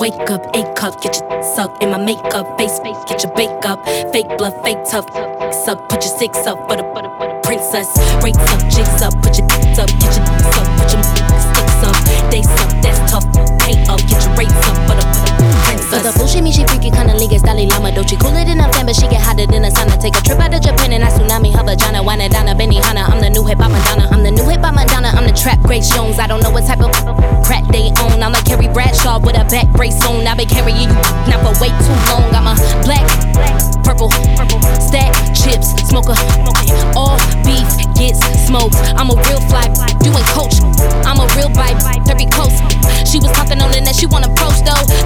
wake up, A cup, get your suck in my makeup, face, face, get your bake up, fake blood, fake tough, suck, put your six up for the, for the, princess, rates up, jigs up, put your up, get your up, put your sticks up, they suck, that's tough, paint up, get your rates up for the, for the princess. The bullshit me, she freaky, kinda league, Dalai Lama, Dolce, cooler than a fan, but she get hotter than a sauna. Take a trip out to Japan and I tsunami her vagina, wine it down a Benihana. I'm the new hip hop Madonna, I'm the new hip hop Madonna, I'm the trap Grace Jones. I don't know what type of crack they own. I'm like guard with a back brace on. I've been carrying you now for way too long. I'm a black, purple, purple, stack chips, smoker. All beef gets smoked. I'm a real fly, doing coach. I'm a real vibe, every coach.